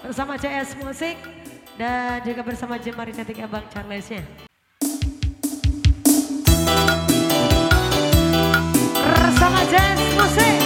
bersama CS Musik dan juga bersama Jemari Cantik Abang Charlesnya. Bersama CS Musik.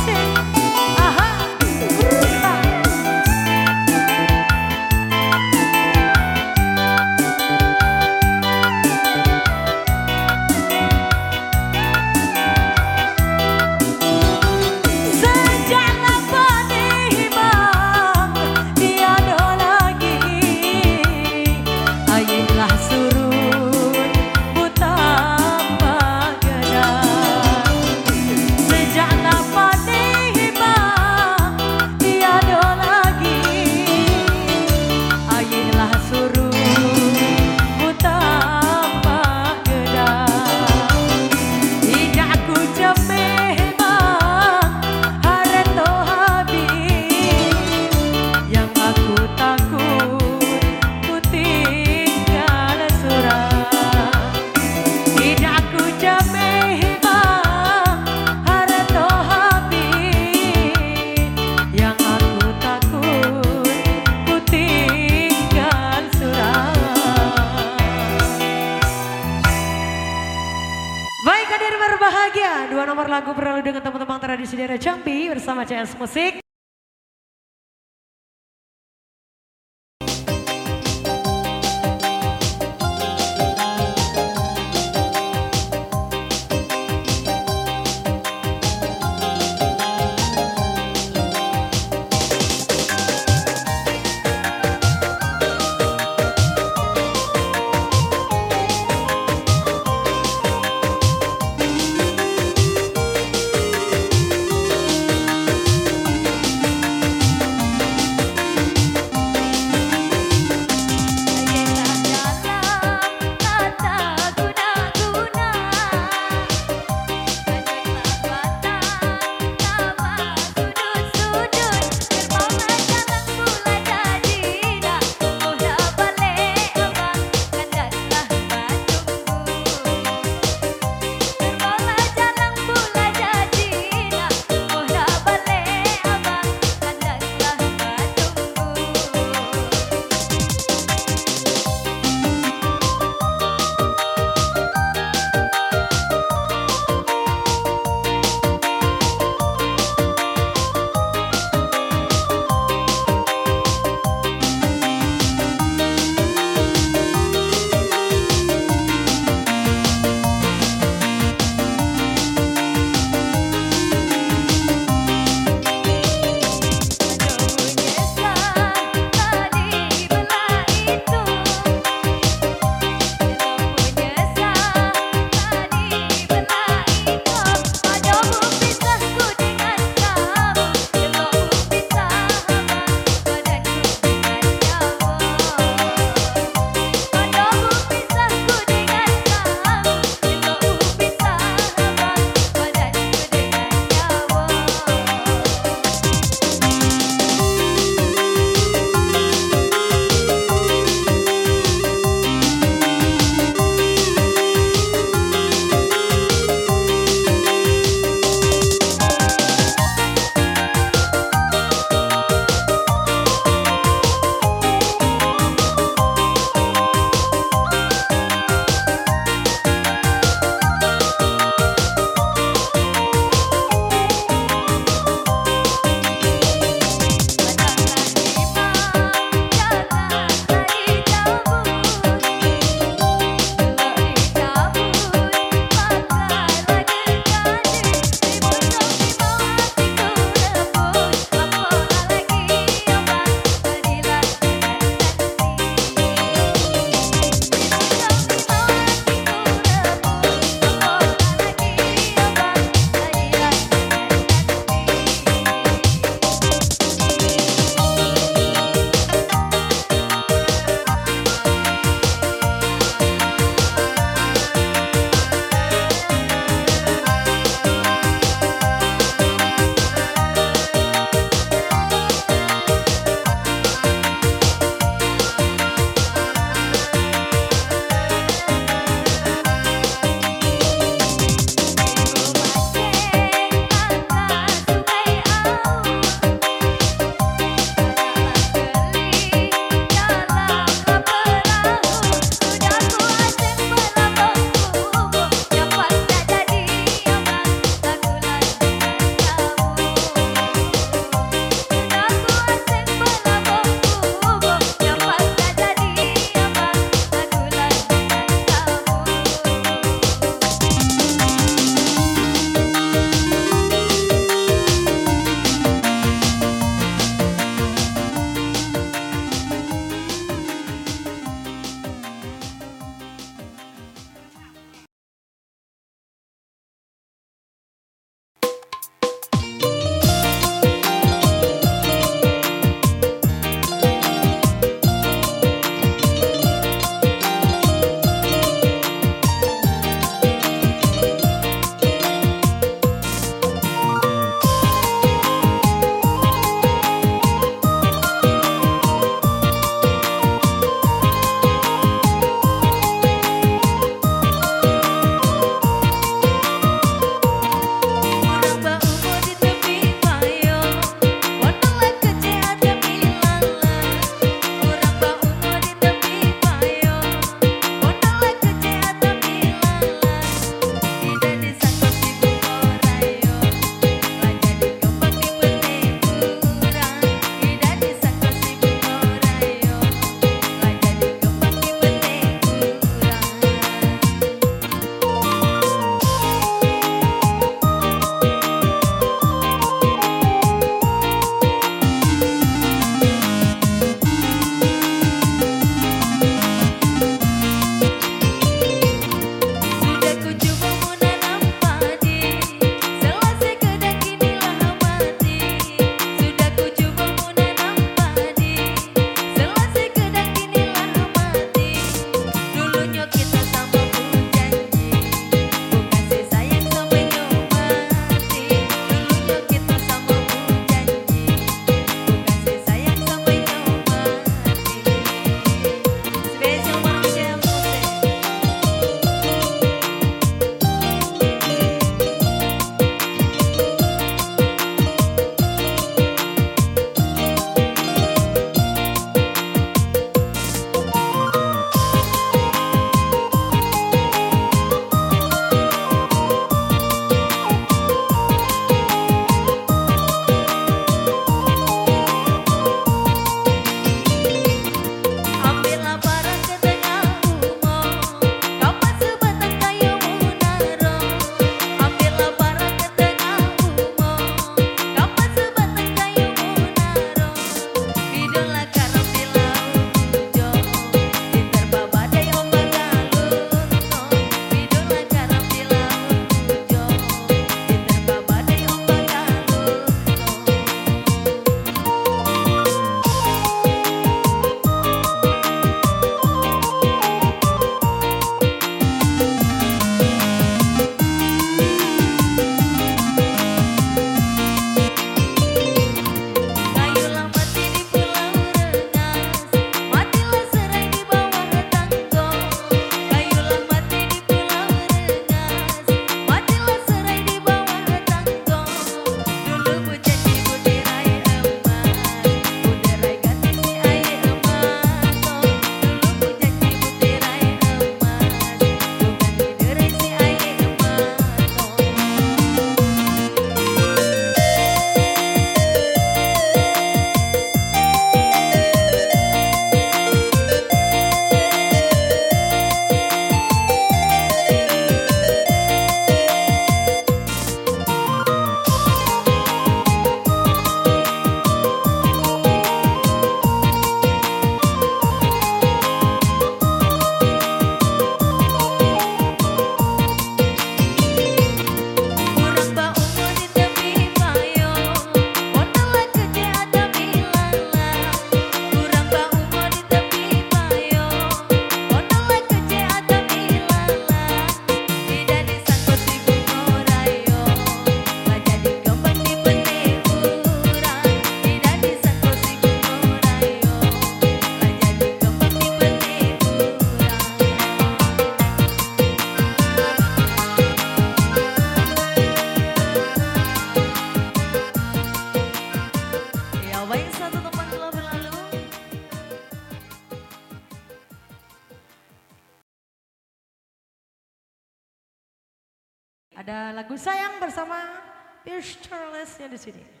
bir Sterlesleri dinleyelim.